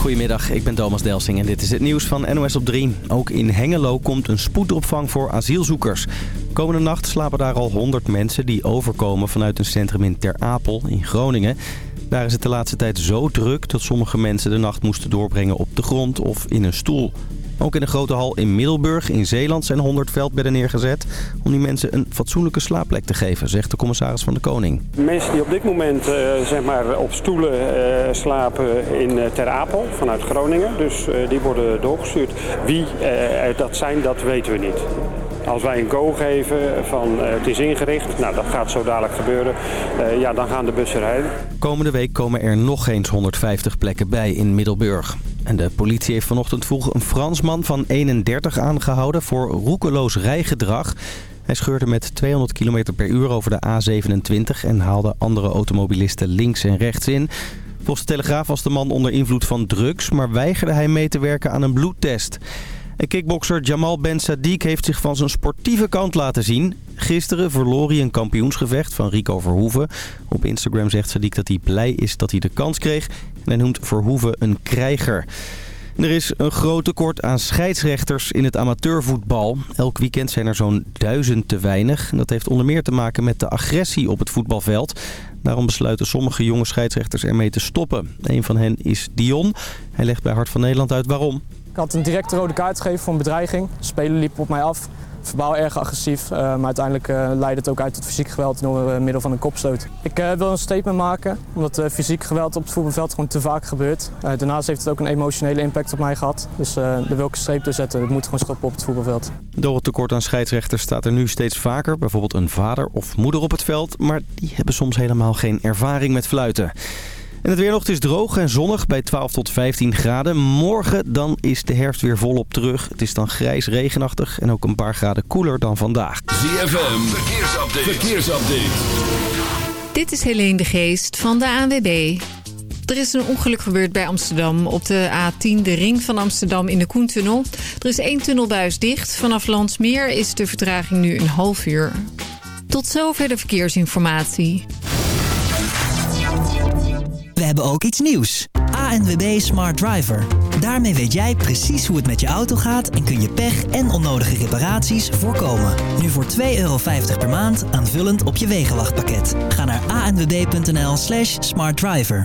Goedemiddag, ik ben Thomas Delsing en dit is het nieuws van NOS op 3. Ook in Hengelo komt een spoedopvang voor asielzoekers. Komende nacht slapen daar al 100 mensen die overkomen vanuit een centrum in Ter Apel in Groningen. Daar is het de laatste tijd zo druk dat sommige mensen de nacht moesten doorbrengen op de grond of in een stoel. Ook in de grote hal in Middelburg in Zeeland zijn 100 veldbedden neergezet... om die mensen een fatsoenlijke slaapplek te geven, zegt de commissaris van de Koning. Mensen die op dit moment uh, zeg maar op stoelen uh, slapen in uh, Ter Apel vanuit Groningen. Dus die worden doorgestuurd. Wie dat zijn, dat weten we niet. Als wij een go geven van het is ingericht, nou dat gaat zo dadelijk gebeuren, ja dan gaan de bussen rijden. Komende week komen er nog eens 150 plekken bij in Middelburg. En de politie heeft vanochtend vroeg een Fransman van 31 aangehouden voor roekeloos rijgedrag. Hij scheurde met 200 km per uur over de A27 en haalde andere automobilisten links en rechts in. Volgens de Telegraaf was de man onder invloed van drugs, maar weigerde hij mee te werken aan een bloedtest. En kickbokser Jamal Ben Sadiq heeft zich van zijn sportieve kant laten zien. Gisteren verloor hij een kampioensgevecht van Rico Verhoeven. Op Instagram zegt Sadiq dat hij blij is dat hij de kans kreeg. En hij noemt Verhoeven een krijger. Er is een groot tekort aan scheidsrechters in het amateurvoetbal. Elk weekend zijn er zo'n duizend te weinig. Dat heeft onder meer te maken met de agressie op het voetbalveld. Daarom besluiten sommige jonge scheidsrechters ermee te stoppen. Een van hen is Dion. Hij legt bij Hart van Nederland uit waarom. Had een directe rode kaart gegeven voor een bedreiging. De speler liep op mij af. Verbaal erg agressief, uh, maar uiteindelijk uh, leidde het ook uit tot fysiek geweld door uh, middel van een kopstoot. Ik wil een statement maken, omdat fysiek geweld op het voetbalveld gewoon te vaak gebeurt. daarnaast heeft het ook een emotionele impact op mij gehad. Dus daar wil ik een streep te zetten. Het moet gewoon stoppen op het voetbalveld. Door het tekort aan scheidsrechters staat er nu steeds vaker bijvoorbeeld een vader of moeder op het veld. Maar die hebben soms helemaal geen ervaring met fluiten. En het weer nog, is droog en zonnig bij 12 tot 15 graden. Morgen dan is de herfst weer volop terug. Het is dan grijs regenachtig en ook een paar graden koeler dan vandaag. ZFM, verkeersupdate. verkeersupdate. Dit is Helene de Geest van de ANWB. Er is een ongeluk gebeurd bij Amsterdam op de A10, de ring van Amsterdam in de Koentunnel. Er is één tunnelbuis dicht. Vanaf Landsmeer is de vertraging nu een half uur. Tot zover de verkeersinformatie. Hebben ook iets nieuws. ANWB Smart Driver. Daarmee weet jij precies hoe het met je auto gaat en kun je pech en onnodige reparaties voorkomen. Nu voor 2,50 euro per maand aanvullend op je wegenwachtpakket. Ga naar anwb.nl slash smartdriver.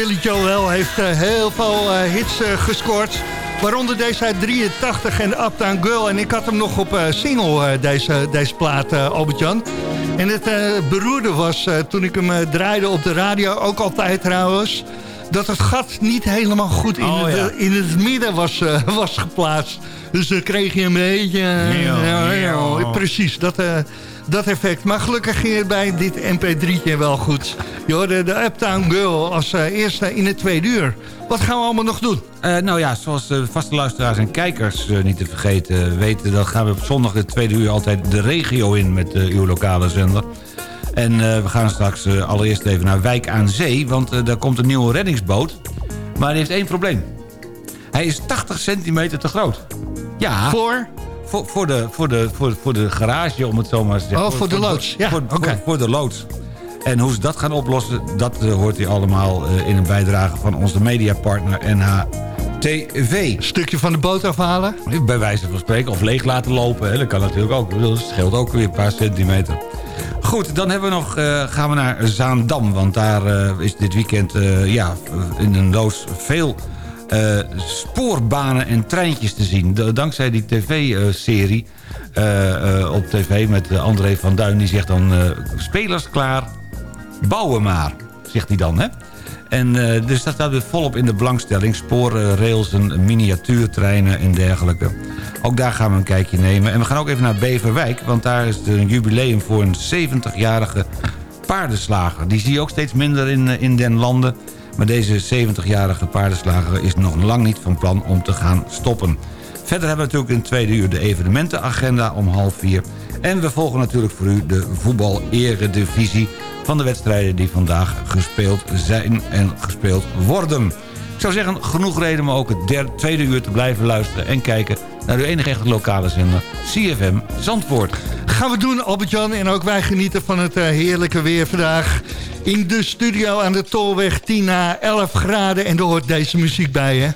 Billy Joel heeft heel veel hits gescoord. Waaronder deze uit 83 en Uptown Girl. En ik had hem nog op single, deze, deze plaat, Albert-Jan. En het beroerde was, toen ik hem draaide op de radio, ook altijd trouwens... dat het gat niet helemaal goed in, oh, het, in het midden was, was geplaatst. Dus dan kreeg je een beetje... Uh, precies, dat, uh, dat effect. Maar gelukkig ging het bij dit mp3'tje wel goed. Hoorde de Uptown Girl als uh, eerste in het tweede uur. Wat gaan we allemaal nog doen? nou ja, zoals de vaste luisteraars en kijkers niet te vergeten weten... dan gaan we op zondag het tweede uur altijd de regio in met uw lokale zender. En we gaan straks allereerst even naar Wijk aan Zee... want daar komt een nieuwe reddingsboot. Maar die heeft één probleem. Hij is 80 centimeter te groot. Ja. Voor? Voor, voor, de, voor, de, voor, voor de garage, om het zo maar te zeggen. Oh, voor, de loods. Ja, voor, voor, de loods. En hoe ze dat gaan oplossen, dat uh, hoort u allemaal uh, in een bijdrage van onze mediapartner NHTV. Stukje van de boot afhalen? Bij wijze van spreken. Of leeg laten lopen. Hè. Dat kan natuurlijk ook. Dat scheelt ook weer een paar centimeter. Goed, dan hebben we nog, uh, gaan we naar Zaandam. Want daar is dit weekend ja, in een loods veel spoorbanen en treintjes te zien. dankzij die tv-serie op tv met André van Duin. Die zegt dan, spelers klaar, bouwen maar, zegt hij dan. Hè? En dus dat staat weer volop in de belangstelling. Sporen, rails, miniatuurtreinen en dergelijke. Ook daar gaan we een kijkje nemen. En we gaan ook even naar Beverwijk. Want daar is een jubileum voor een 70-jarige paardenslager. Die zie je ook steeds minder in, in den landen. Maar deze 70-jarige paardenslager is nog lang niet van plan om te gaan stoppen. Verder hebben we natuurlijk in het tweede uur de evenementenagenda om half vier. En we volgen natuurlijk voor u de voetbal-eredivisie van de wedstrijden die vandaag gespeeld zijn en gespeeld worden. Ik zou zeggen, genoeg reden om ook het tweede uur te blijven luisteren... en kijken naar uw enige echte lokale zender, CFM Zandvoort. Gaan we doen, Albert-Jan. En ook wij genieten van het uh, heerlijke weer vandaag. In de studio aan de Tolweg 10 na 11 graden. En er hoort deze muziek bij, hè?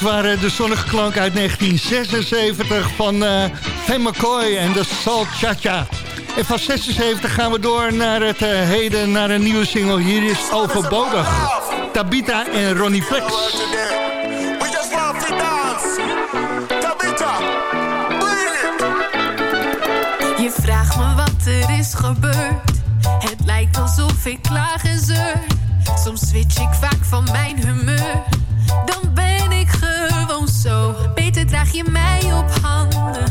Dat waren de zonnige klanken uit 1976 van uh, Van McCoy en de Salt Cha-Cha. En van 76 gaan we door naar het uh, heden, naar een nieuwe single. Hier is Overbodig. Tabita en Ronnie Flex. Je vraagt me wat er is gebeurd. Het lijkt alsof ik klaag en zeur. Soms switch ik vaak van mijn humeur. Dan ben zo. Beter draag je mij op handen.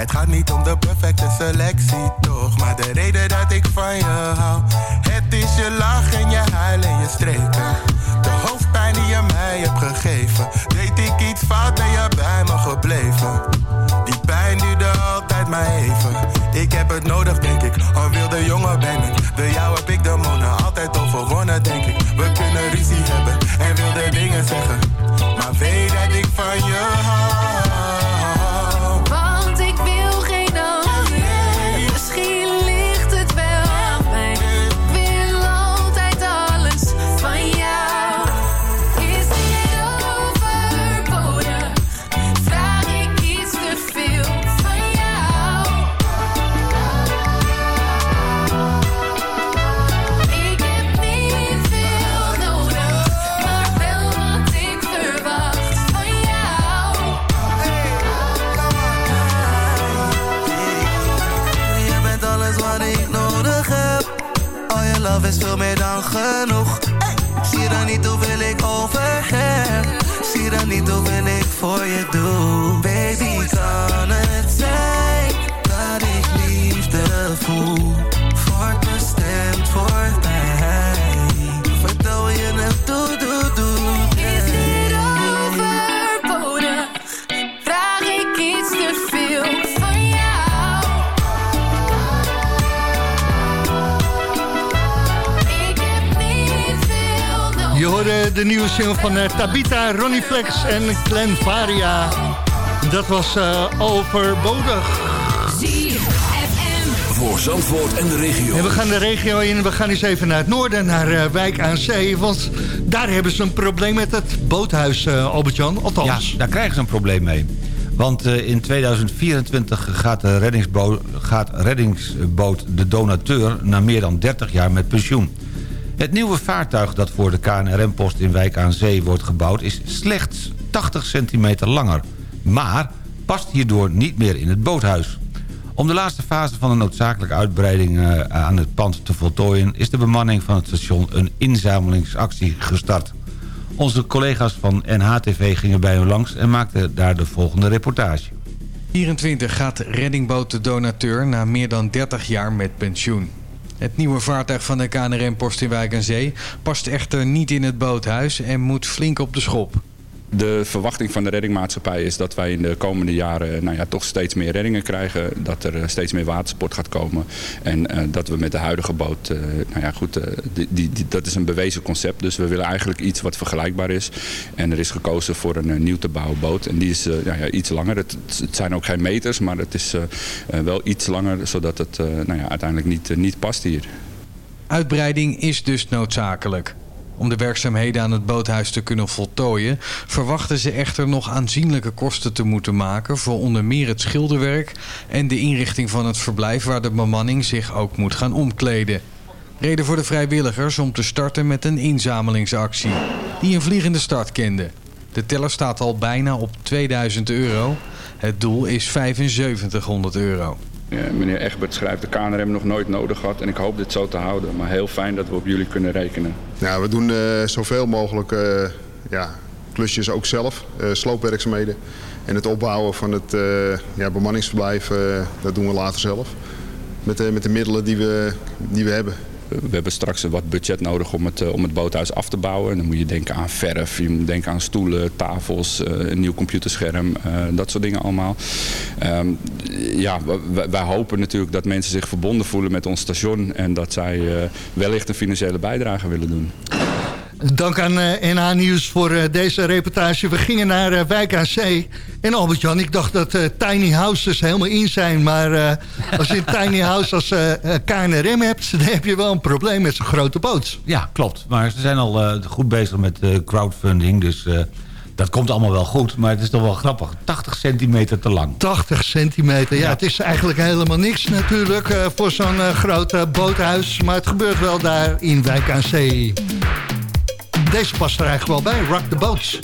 Het gaat niet om de perfecte selectie, toch? Maar de reden dat ik van je hou. Het is je lach en je huil en je streken. De hoofdpijn die je mij hebt gegeven. Deed ik iets fout, ben je bij me gebleven. Die pijn duurde altijd maar even. Ik heb het nodig, denk ik. Een wilde jongen ben ik. De jou heb ik de monen altijd overwonnen, denk ik. We kunnen ruzie hebben en wilde dingen zeggen. Maar weet dat ik van je hou. Genoeg. Zie dan niet hoeveel ik over heb. Zie dan niet hoeveel ik voor je doe. Baby, kan het zijn dat ik liefde voel? De nieuwe single van eh, Tabita, Ronnie Flex en Glenn Varia. Dat was eh, overbodig. Voor Zandvoort en de regio. En we gaan de regio in. We gaan eens even naar het noorden, naar eh, Wijk aan Zee. Want daar hebben ze een probleem met het boothuis, eh, Albert-Jan. Althans. Ja, daar krijgen ze een probleem mee. Want eh, in 2024 gaat, de reddingsboot, gaat reddingsboot de donateur... na meer dan 30 jaar met pensioen. Het nieuwe vaartuig dat voor de KNRM-post in Wijk aan Zee wordt gebouwd... is slechts 80 centimeter langer. Maar past hierdoor niet meer in het boothuis. Om de laatste fase van de noodzakelijke uitbreiding eh, aan het pand te voltooien... is de bemanning van het station een inzamelingsactie gestart. Onze collega's van NHTV gingen bij u langs en maakten daar de volgende reportage. 24 gaat reddingboot de donateur na meer dan 30 jaar met pensioen. Het nieuwe vaartuig van de KNRM-post in Wijk aan Zee past echter niet in het boothuis en moet flink op de schop. De verwachting van de reddingmaatschappij is dat wij in de komende jaren nou ja, toch steeds meer reddingen krijgen. Dat er eh, steeds meer watersport gaat komen. En eh, dat we met de huidige boot, eh, nou ja goed, die, die, dat is een bewezen concept. Dus we willen eigenlijk iets wat vergelijkbaar is. En er is gekozen voor een nieuw te bouwen boot. En die is eh, ja, iets langer. Het, zijn ook geen meters, maar het is wel iets langer. Zodat het nou ja, uiteindelijk niet, niet past hier. Uitbreiding is dus noodzakelijk. Om de werkzaamheden aan het boothuis te kunnen voltooien... verwachten ze echter nog aanzienlijke kosten te moeten maken... voor onder meer het schilderwerk en de inrichting van het verblijf... waar de bemanning zich ook moet gaan omkleden. Reden voor de vrijwilligers om te starten met een inzamelingsactie... die een vliegende start kende. De teller staat al bijna op 2000 euro. Het doel is 7500 euro. Meneer Egbert schrijft de KNRM nog nooit nodig gehad en ik hoop dit zo te houden. Maar heel fijn dat we op jullie kunnen rekenen. Nou, we doen eh, zoveel mogelijk eh, ja, klusjes ook zelf, eh, sloopwerkzaamheden. En het opbouwen van het ja, bemanningsverblijf, dat doen we later zelf. Met, met de middelen die we, die we hebben. We hebben straks wat budget nodig om het, eh, om het boothuis af te bouwen. En dan moet je denken aan verf, je moet denken aan stoelen, tafels, eh, een nieuw computerscherm, eh, dat soort dingen allemaal. Ehm, ja, wij, hopen natuurlijk dat mensen zich verbonden voelen met ons station en dat zij wellicht een financiële bijdrage willen doen. Dank aan eh, NH Nieuws voor eh, deze reportage. We gingen naar eh, Wijk aan Zee. En Albert-Jan, ik dacht dat tiny houses helemaal in zijn. Maar als je een tiny house als KNRM hebt... dan heb je wel een probleem met zo'n grote boot. Ja, klopt. Maar ze zijn al goed bezig met crowdfunding. Dus dat komt allemaal wel goed. Maar het is toch wel grappig. 80 centimeter te lang. 80 centimeter. Ja, het is eigenlijk helemaal niks natuurlijk voor zo'n eh, groot boothuis. Maar het gebeurt wel daar in Wijk aan Zee. Deze past er eigenlijk wel bij. Rock the Boats.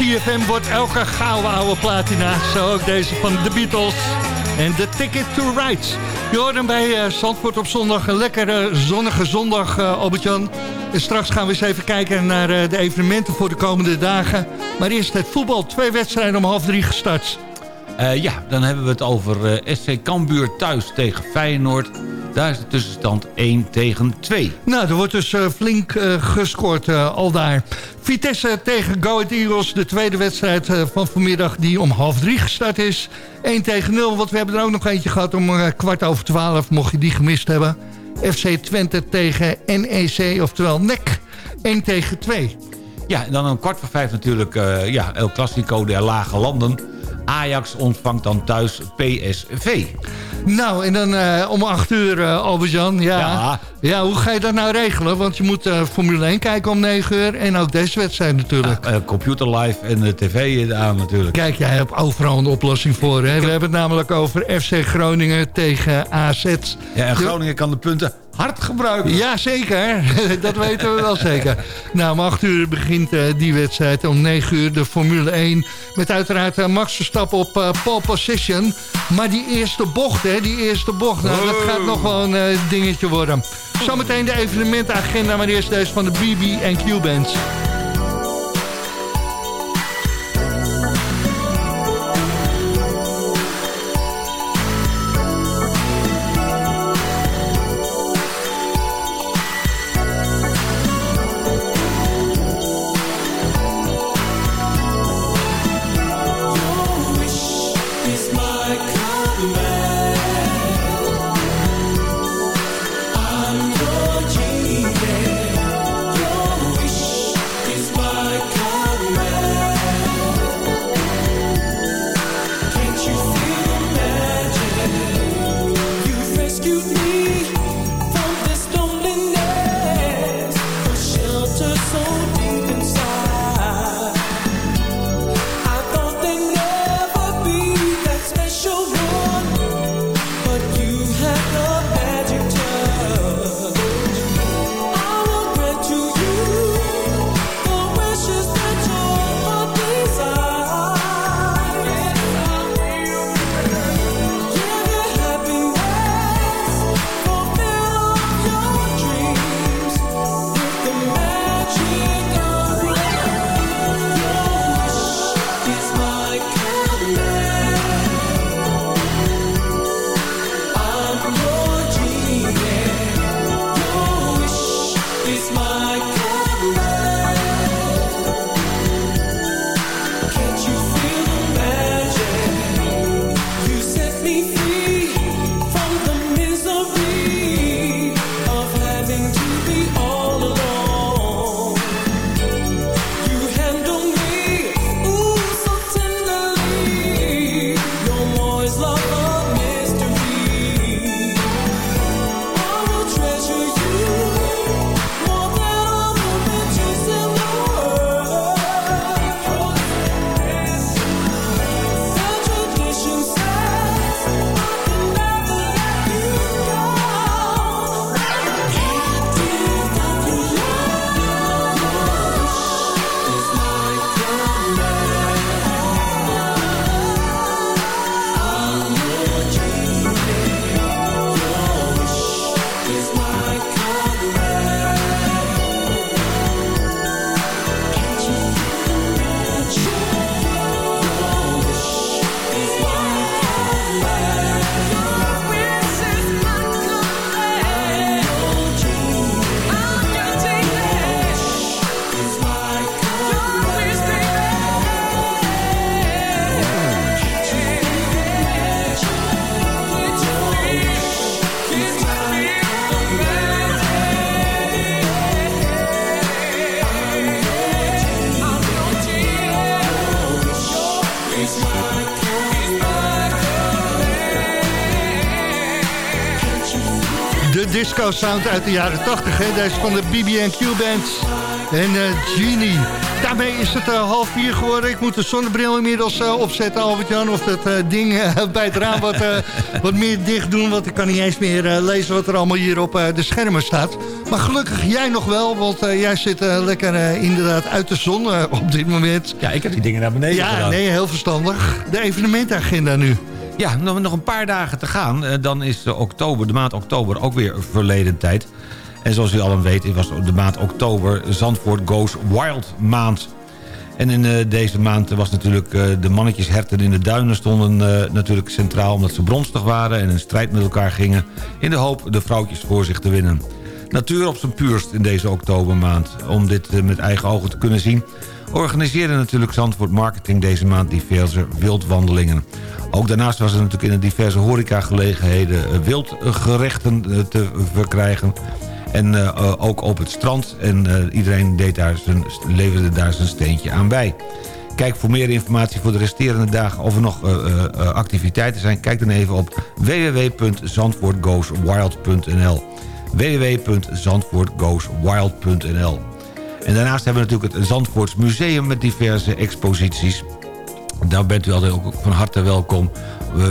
CFM wordt elke gouden oude platina. Zo ook deze van de Beatles. En The Ticket to Ride. Je hoort bij eh, Zandvoort op zondag. Een lekkere zonnige zondag, eh Albert-Jan. En straks gaan we eens even kijken naar eh, de evenementen voor de komende dagen. Maar eerst het voetbal. Twee wedstrijden om half drie gestart. Ja, dan hebben we het over SC Cambuur thuis tegen Feyenoord. Daar is de tussenstand 1 tegen 2. Nou, er wordt dus eh, flink eh, gescoord eh, al daar. Vitesse tegen Go Ahead Eagles, de tweede wedstrijd van vanmiddag... die om half drie gestart is. 1 tegen 0, want we hebben er ook nog eentje gehad om kwart over 12... mocht je die gemist hebben. FC Twente tegen NEC, oftewel NEC. 1 tegen 2. Ja, en dan een kwart voor vijf natuurlijk ja, El Clasico der Lage Landen. Ajax ontvangt dan thuis PSV. Nou, en dan eh, om 8 uur, eh, Albert-Jan. Ja. Ja. ja, hoe ga je dat nou regelen? Want je moet eh, Formule 1 kijken om 9 uur. En ook deze wedstrijd natuurlijk. Computer live en de tv aan natuurlijk. Kijk, jij hebt overal een oplossing voor. Hè? We hebben het namelijk over FC Groningen tegen AZ. Ja, en Groningen kan de punten hard gebruiken. Ja, zeker. Dat weten we wel zeker. Nou, om 8 uur begint eh, die wedstrijd. Om 9 uur de Formule 1. Met uiteraard uh, Max Verstappen op uh, pole position. Maar die eerste bocht, hè, die eerste bocht. Nou, dat gaat nog wel een dingetje worden. Zometeen de evenementenagenda, maar eerst deze van de BB en Q-Bands. Sound uit de jaren 80. Hè? Deze van de BB&Q Band en eh, Genie. Daarmee is het eh, half vier geworden. Ik moet de zonnebril inmiddels eh, opzetten, Albert-Jan. Of dat ding bij het raam wat, wat meer dicht doen. Want ik kan niet eens meer lezen wat er allemaal hier op de schermen staat. Maar gelukkig jij nog wel. Want jij zit lekker inderdaad uit de zon op dit moment. Ja, ik heb die dingen naar beneden Ja, gedaan. nee, heel verstandig. De evenementagenda nu. Ja, nog, een paar dagen te gaan. Eh, dan is de, oktober, de maand oktober ook weer verleden tijd. En zoals u allen weet was de maand oktober Zandvoort Goes Wild maand. En in eh, deze maand was natuurlijk eh, de mannetjesherten in de duinen stonden eh, natuurlijk centraal... omdat ze bronstig waren en in strijd met elkaar gingen... in de hoop de vrouwtjes voor zich te winnen. Natuur op zijn puurst in deze oktobermaand. Om dit eh, met eigen ogen te kunnen zien... organiseerde natuurlijk Zandvoort Marketing deze maand diverse wildwandelingen. Ook daarnaast was er natuurlijk in de diverse horecagelegenheden eh, wildgerechten eh, te verkrijgen... En eh, ook op het strand. En iedereen deed daar zijn, leverde daar zijn steentje aan bij. Kijk voor meer informatie voor de resterende dagen... of er nog activiteiten zijn. Kijk dan even op www.zandvoortgoeswild.nl www.zandvoortgoeswild.nl En daarnaast hebben we natuurlijk het Zandvoorts Museum... met diverse exposities. Daar bent u altijd ook van harte welkom. Eh,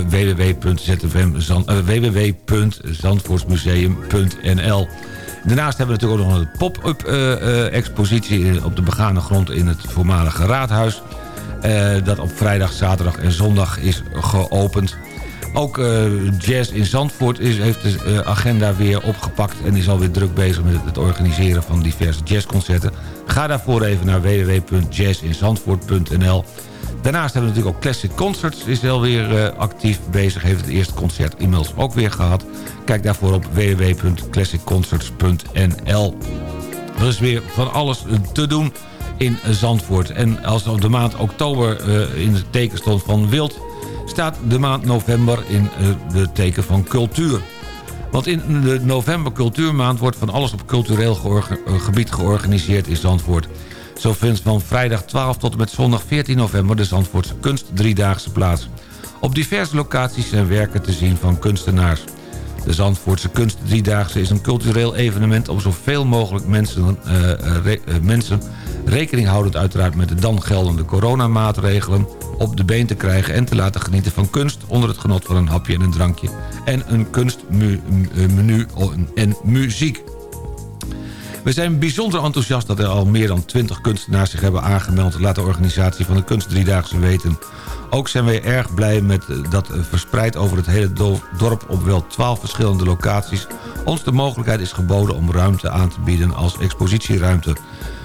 www.zandvoortsmuseum.nl Daarnaast hebben we natuurlijk ook nog een pop-up eh, eh, expositie op de begane grond in het voormalige raadhuis. dat op vrijdag, zaterdag en zondag is geopend. Ook Jazz in Zandvoort is, heeft de agenda weer opgepakt... en is alweer druk bezig met het organiseren van diverse jazzconcerten. Ga daarvoor even naar www.jazzinzandvoort.nl Daarnaast hebben we natuurlijk ook Classic Concerts is alweer uh, actief bezig. Heeft het eerste concert inmiddels ook weer gehad. Kijk daarvoor op www.classicconcerts.nl Er is weer van alles te doen in Zandvoort. En als de maand oktober uh, in het teken stond van wild... staat de maand november in de teken van cultuur. Want in de november cultuurmaand wordt van alles op cultureel gebied georganiseerd in Zandvoort... Zo vindt van vrijdag 12 tot en met zondag 14 november de Zandvoortse Kunst Driedaagse plaats. Op diverse locaties zijn werken te zien van kunstenaars. De Zandvoortse Kunst Driedaagse is een cultureel evenement... om zoveel mogelijk mensen, uh, re uh, mensen rekening houdend uiteraard met de dan geldende coronamaatregelen... op de been te krijgen en te laten genieten van kunst... onder het genot van een hapje en een drankje... en een kunstmenu en muziek. We zijn bijzonder enthousiast dat er al meer dan 20 kunstenaars zich hebben aangemeld... laat de organisatie van de Kunst Driedaagse weten. Ook zijn we erg blij met dat verspreid over het hele dorp... op wel 12 verschillende locaties... ons de mogelijkheid is geboden om ruimte aan te bieden als expositieruimte.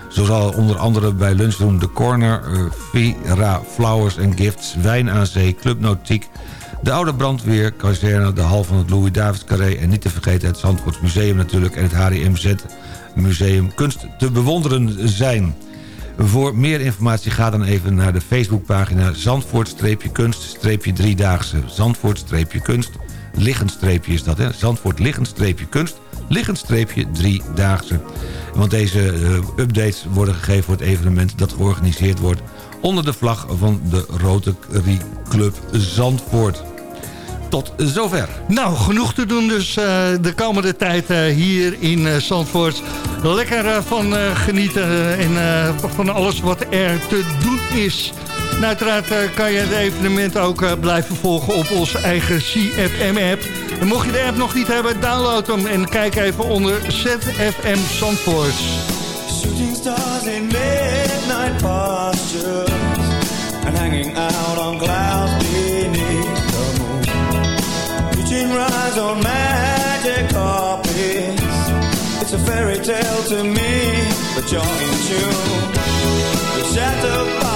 Zo zal onder andere bij Lunchroom The Corner... Vira Flowers and Gifts, Wijn aan Zee, Club Nautiek... De oude brandweer, kazerne, de hal van het Louis Davids Carré... en niet te vergeten het Zandvoorts Museum natuurlijk en het HDMZ Museum Kunst te bewonderen zijn. Voor meer informatie ga dan even naar de Facebookpagina Zandvoort-kunst-driedaagse. Zandvoort-kunst, liggend-streepje is dat, hè? Zandvoort liggend-kunst, liggend-driedaagse. Want deze uh, updates worden gegeven voor het evenement dat georganiseerd wordt... onder de vlag van de Rotary Club Zandvoort tot zover. Nou, genoeg te doen dus uh, de komende tijd uh, hier in uh, Zandvoort. Lekker van genieten en van alles wat er te doen is. En uiteraard kan je het evenement ook blijven volgen op onze eigen CFM-app. En mocht je de app nog niet hebben, download hem en kijk even onder ZFM Zandvoort. Shooting stars in midnight postures And hanging out on clouds Rise on magic carpets It's a fairy tale to me, but you're in tune. You're shattered by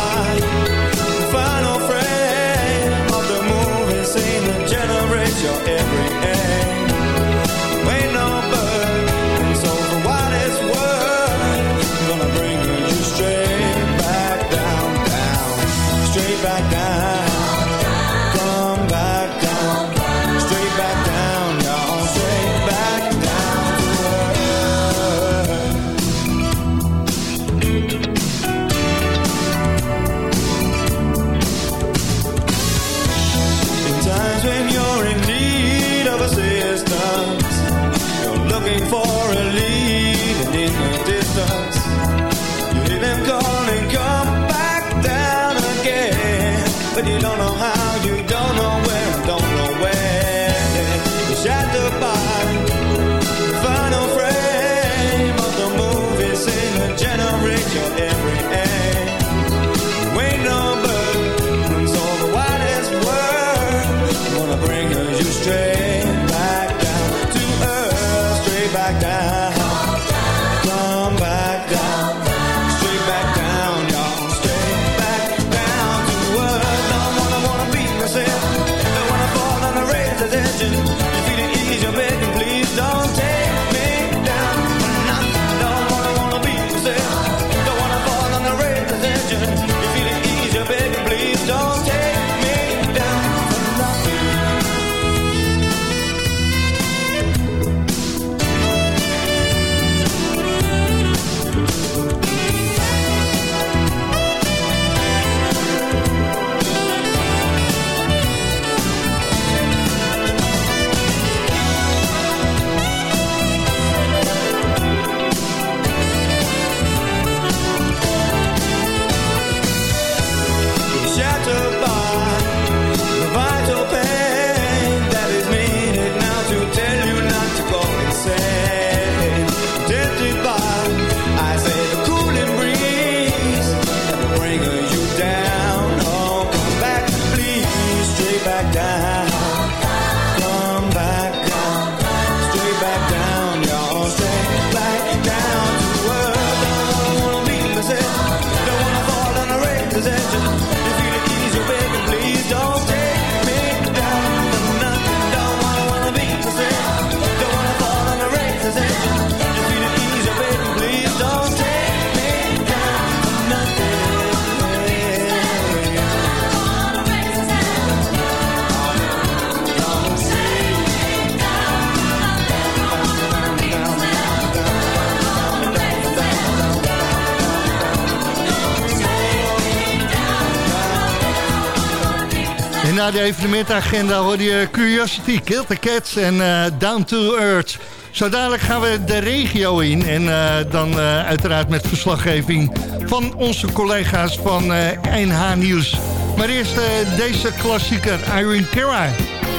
evenementagenda hoor je eh, Curiosity, Kill the Cats en eh, Down to Earth. Zo dadelijk gaan we de regio in en eh, dan uiteraard met verslaggeving van onze collega's van NH Nieuws. Maar eerst deze klassieker, Irene Kara.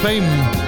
Fame.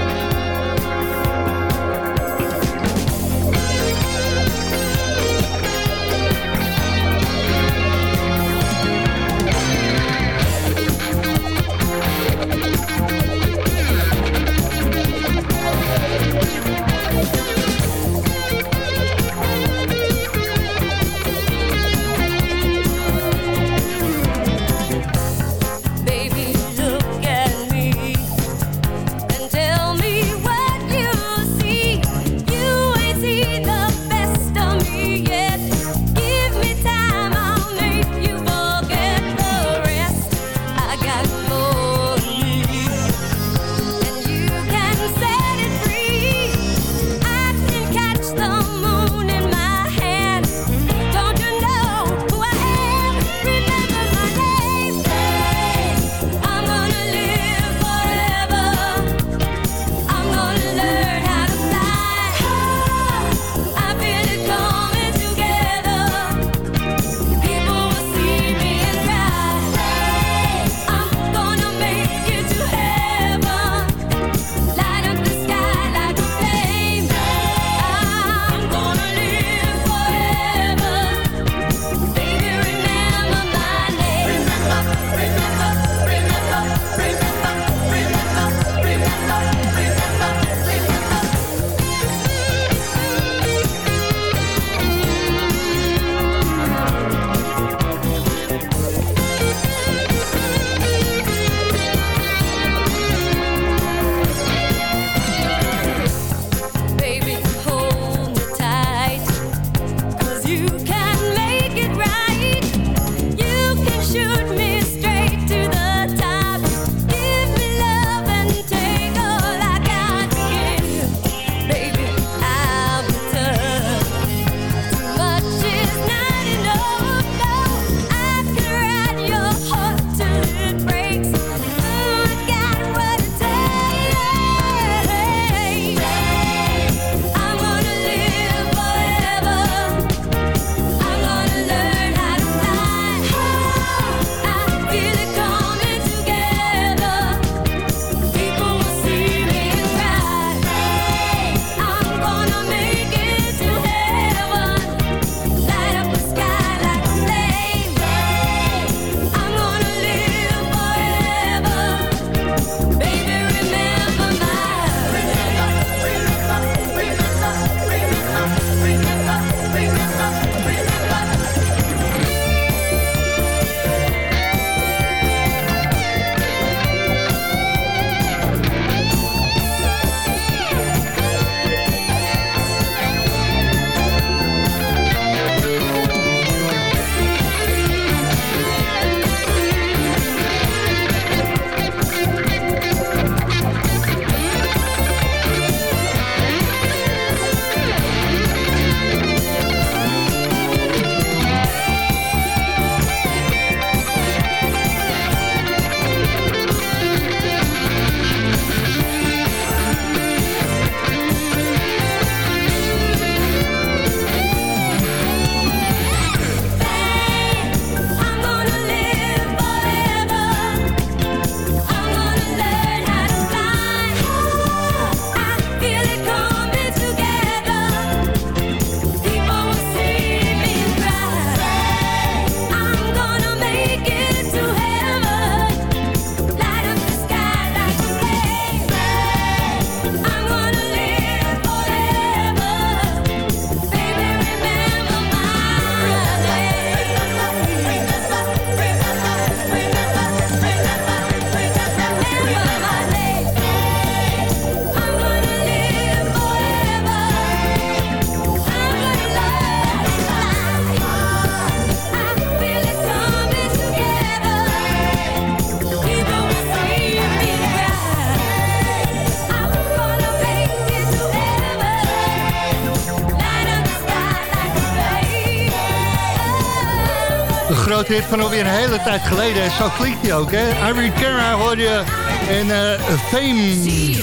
Hit van alweer een hele tijd geleden. En zo klinkt hij ook, hè? Irene Cara hoor je en eh, Fame.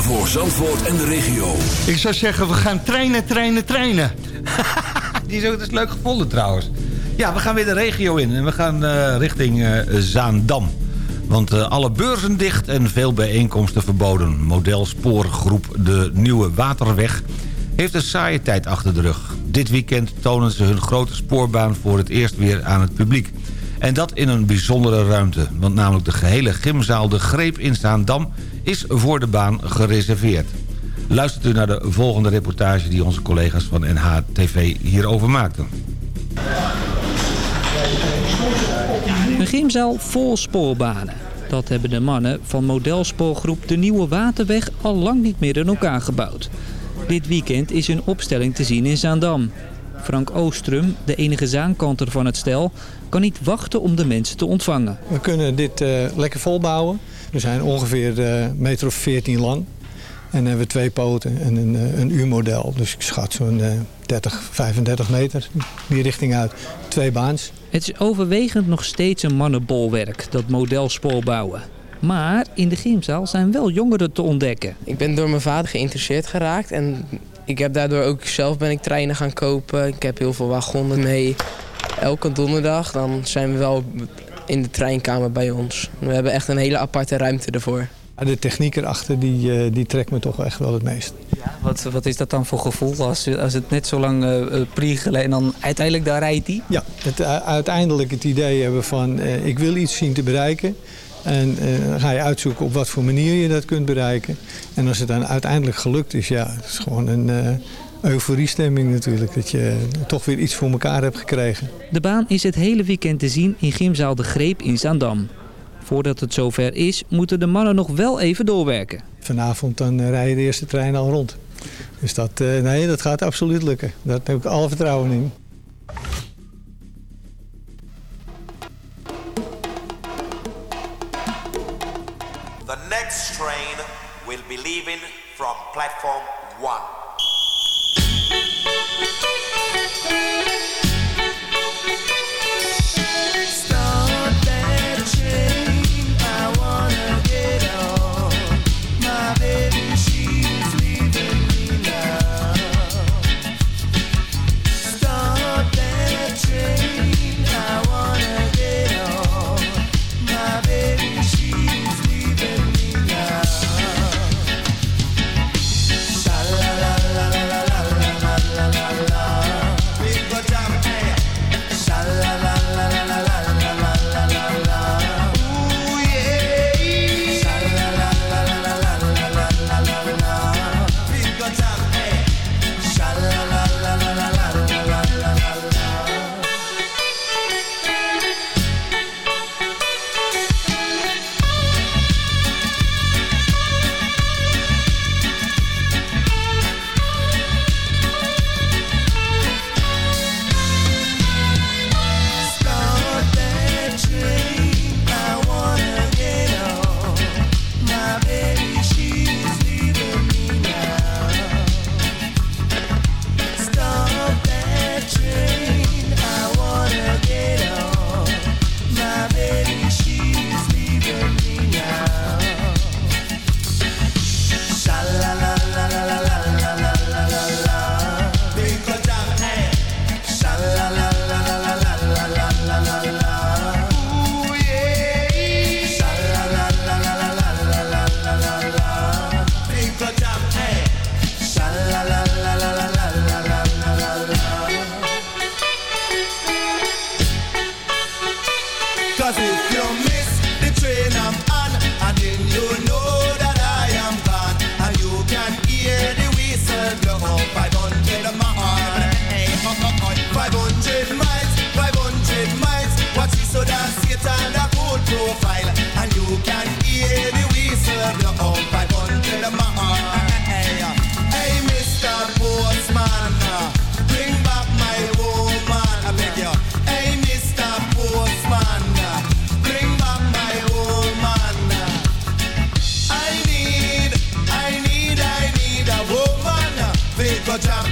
Voor Zandvoort en de regio. Ik zou zeggen, we gaan trainen, trainen, trainen. Die is ook dus leuk gevonden trouwens. Ja, we gaan weer de regio in en we gaan eh, richting eh, Zaandam. Want eh, alle beurzen dicht en veel bijeenkomsten verboden. Modelspoorgroep De Nieuwe Waterweg heeft een saaie tijd achter de rug. Dit weekend tonen ze hun grote spoorbaan voor het eerst weer aan het publiek. En dat in een bijzondere ruimte. Want namelijk de gehele gymzaal De Greep in Zaandam is voor de baan gereserveerd. Luistert u naar de volgende reportage die onze collega's van NHTV hierover maakten. Een gymzaal vol spoorbanen. Dat hebben de mannen van modelspoorgroep De Nieuwe Waterweg al lang niet meer in elkaar gebouwd. Dit weekend is hun opstelling te zien in Zaandam. Frank Oostrum, de enige zaankanter van het stel, kan niet wachten om de mensen te ontvangen. We kunnen dit eh, lekker volbouwen. We zijn ongeveer een meter of 14 lang. En hebben we twee poten en een, eh, een U-model. Dus ik schat zo'n eh, 30, 35 meter die richting uit. Twee baans. Het is overwegend nog steeds een mannenbolwerk, dat modelspoor bouwen. Maar in de gymzaal zijn wel jongeren te ontdekken. Ik ben door mijn vader geïnteresseerd geraakt en ik heb daardoor ook zelf ben ik treinen gaan kopen. Ik heb heel veel wagonnen mee. Elke donderdag dan zijn we wel in de treinkamer bij ons. We hebben echt een hele aparte ruimte ervoor. De techniek erachter die, eh, die trekt me toch echt wel het meest. Wat, wat is dat dan voor gevoel als, als het net zo lang eh, eh, priegelen en dan uiteindelijk daar rijdt hij? Ja, het, uh, uiteindelijk het idee hebben van eh, ik wil iets zien te bereiken. En eh, dan ga je uitzoeken op wat voor manier je dat kunt bereiken. En als het dan uiteindelijk gelukt is, ja, het is gewoon een eh euforiestemming natuurlijk. Dat je toch weer iets voor elkaar hebt gekregen. De baan is het hele weekend te zien in gymzaal De Greep in Zaandam. Voordat het zover is, moeten de mannen nog wel even doorwerken. Vanavond dan eh, rijden de eerste treinen al rond. Dus dat, eh, nee, dat gaat absoluut lukken. Daar heb ik alle vertrouwen in. Believing from Platform 1.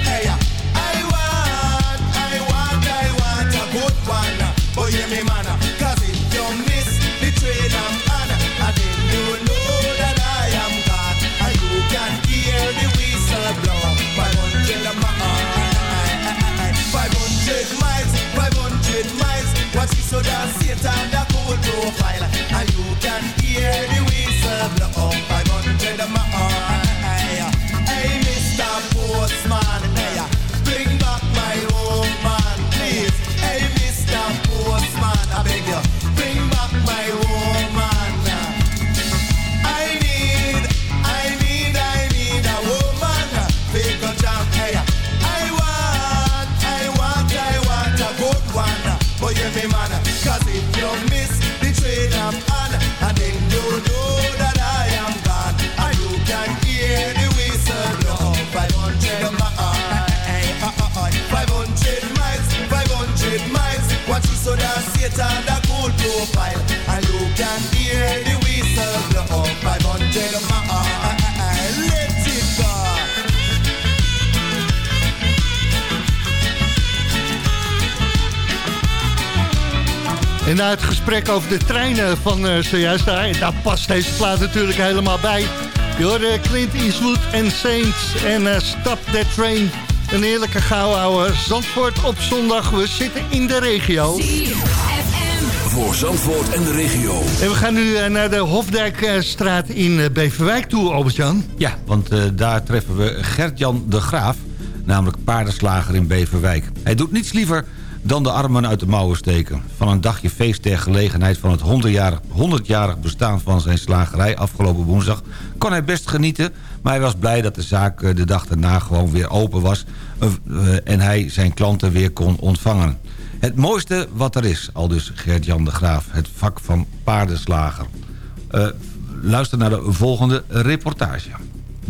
Yeah. En na het gesprek over de treinen van eh, zojuist, daar, daar past deze plaat natuurlijk helemaal bij. Je Clint Eastwood en Saints en eh, Stop That Train. Een heerlijke gauw ouwe Zandvoort op zondag. We zitten in de regio. Voor Zandvoort en de regio. En we gaan nu eh, naar de Hofdijkstraat in eh, Beverwijk toe, Albert-Jan. Ja, want eh, daar treffen we Gert-Jan de Graaf, namelijk paardenslager in Beverwijk. Hij doet niets liever dan de armen uit de mouwen steken. Van een dagje feest ter gelegenheid van het 100-jarig 100-jarig bestaan van zijn slagerij afgelopen woensdag... kon hij best genieten, maar hij was blij dat de zaak eh, de dag daarna gewoon weer open was... eh, eh, en hij zijn klanten weer kon ontvangen. Het mooiste wat er is, al dus Gert-Jan de Graaf, het vak van paardenslager. Luister naar de volgende reportage.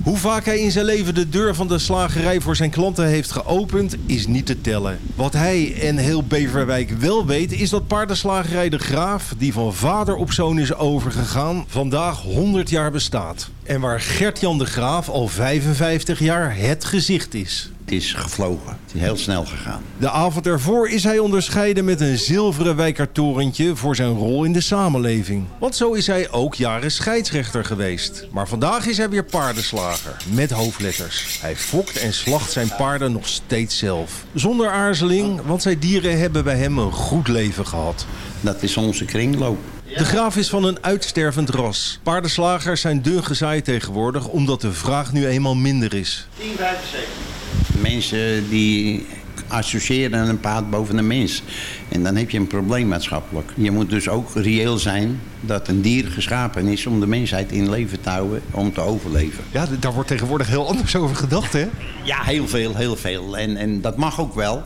Hoe vaak hij in zijn leven de deur van de slagerij voor zijn klanten heeft geopend, is niet te tellen. Wat hij en heel Beverwijk wel weet, is dat paardenslagerij De Graaf, die van vader op zoon is overgegaan, vandaag 100 jaar bestaat. En waar Gert-Jan De Graaf al 55 jaar het gezicht is. Het is gevlogen. Het is heel snel gegaan. De avond ervoor is hij onderscheiden met een zilveren wijkertorentje voor zijn rol in de samenleving. Want zo is hij ook jaren scheidsrechter geweest. Maar vandaag is hij weer paardenslager, met hoofdletters. Hij fokt en slacht zijn paarden nog steeds zelf. Zonder aarzeling, want zijn dieren hebben bij hem een goed leven gehad. Dat is onze kringloop. De graaf is van een uitstervend ras. Paardenslagers zijn dun gezaaid tegenwoordig omdat de vraag nu eenmaal minder is. 10,75. Mensen die associëren een paard boven een mens. En dan heb je een probleem maatschappelijk. Je moet dus ook reëel zijn dat een dier geschapen is om de mensheid in leven te houden, om te overleven. Ja, daar wordt tegenwoordig heel anders over gedacht, hè? Ja, heel veel, heel veel. En, en dat mag ook wel.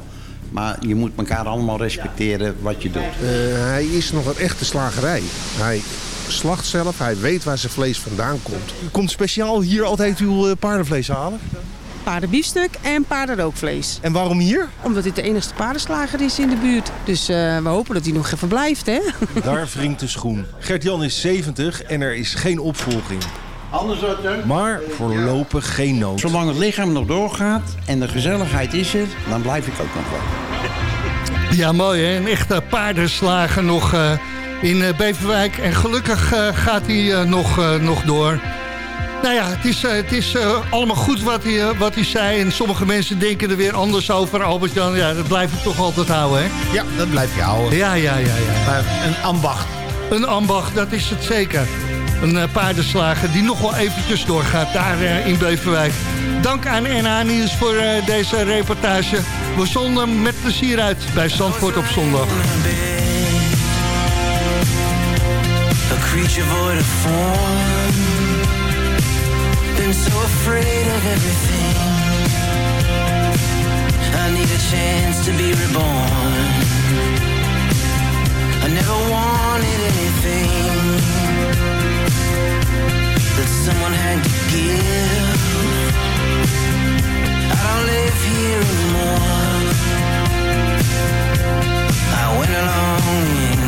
Maar je moet elkaar allemaal respecteren wat je doet. Eh, hij is nog een echte slagerij. Hij slacht zelf, hij weet waar zijn vlees vandaan komt. U komt speciaal hier altijd uw eh, paardenvlees halen? Paardenbiefstuk en paardenrookvlees. En waarom hier? Omdat dit de enige paardenslager is in de buurt. Dus eh, we hopen dat hij nog even blijft, hè? Daar wringt de schoen. Gert-Jan is 70 en er is geen opvolging. Anders? Maar voorlopig geen nood. Zolang het lichaam nog doorgaat en de gezelligheid is er, dan blijf ik ook nog wel. Ja, mooi hè. Een echte paardenslager nog eh, in eh, Beverwijk. En gelukkig gaat hij nog, nog door. Nou ja, het is, eh, het is eh, allemaal goed wat hij, eh, wat hij zei. En sommige mensen denken er weer anders over. Albert-Jan, ja, dat blijf ik toch altijd houden, hè? Ja, dat blijf je houden. Ja, ja, ja. ja. een ambacht. Een ambacht, dat is het zeker. Een eh, paardenslager die nog wel eventjes doorgaat daar eh, in Beverwijk. Dank aan NH Nieuws voor eh, deze reportage. We zonden met plezier uit bij Zandvoort op zondag. A creature void of form Been so afraid of everything. I need a chance to be reborn. I never wanted anything That someone had to give. I don't live here anymore. I went along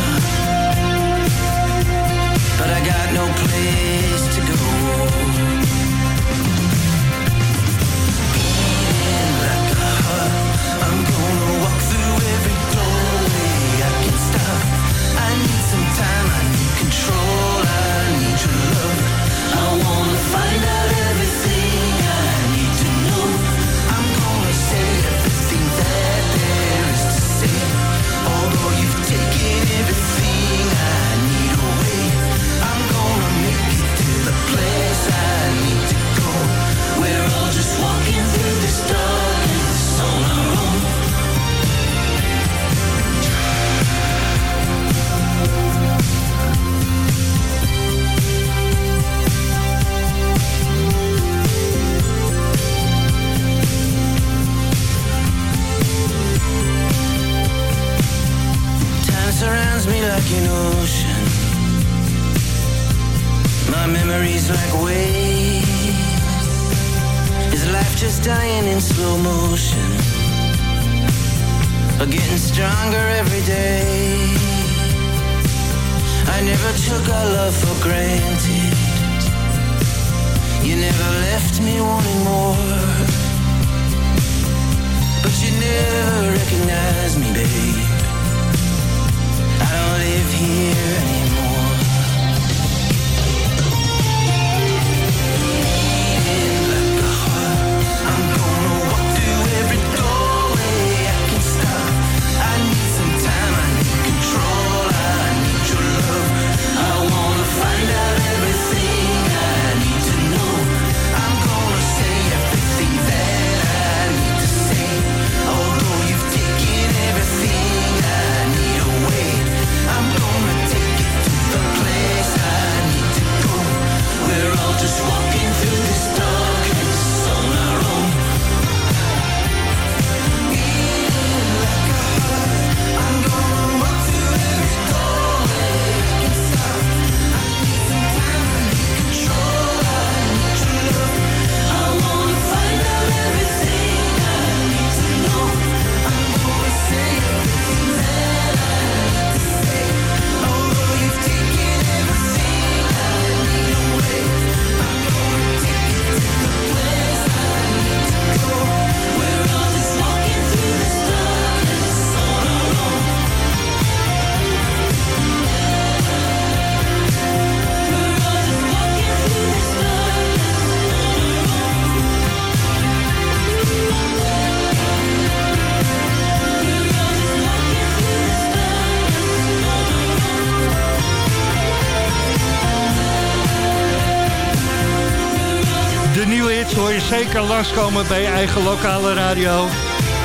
got no place to go. Langskomen bij je eigen lokale radio.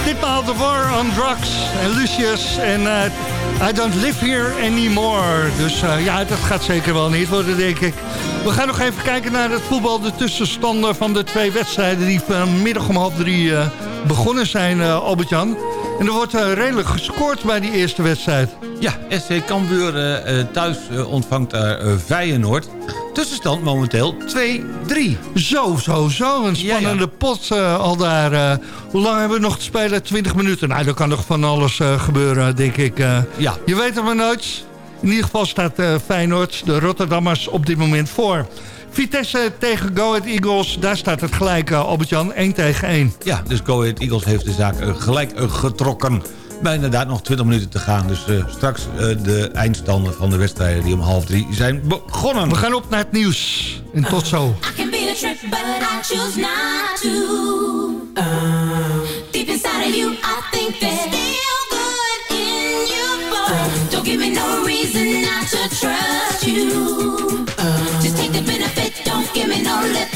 Ditmaal The War on Drugs en Lucius en eh, I Don't Live Here Anymore. Dus eh, ja, dat gaat zeker wel niet worden, denk ik. We gaan nog even kijken naar het voetbal. De tussenstanden van de twee wedstrijden die vanmiddag om half drie eh, begonnen zijn, Albert-Jan. En er wordt redelijk gescoord bij die eerste wedstrijd. Ja, SC Cambuur thuis ontvangt daar Feyenoord. Tussenstand momenteel 2-3. Zo, zo, zo. Een spannende pot eh, al daar. eh. hoe lang hebben we nog te spelen? 20 minuten. Nou, er kan nog van alles eh, gebeuren, denk ik. Ja. Je weet het maar nooit. In ieder geval staat Feyenoord, de Rotterdammers, op dit moment voor. Vitesse tegen Go Ahead Eagles, daar staat het gelijk, Albert-Jan. 1 tegen 1. Ja, dus Go Ahead Eagles heeft de zaak gelijk getrokken. Bij inderdaad nog 20 minuten te gaan. Dus eh, straks eh, de eindstanden van de wedstrijden die om half drie zijn begonnen. We gaan op naar het nieuws. En tot zo. give me no reason not to trust you. Just take the benefit, don't give me no lip,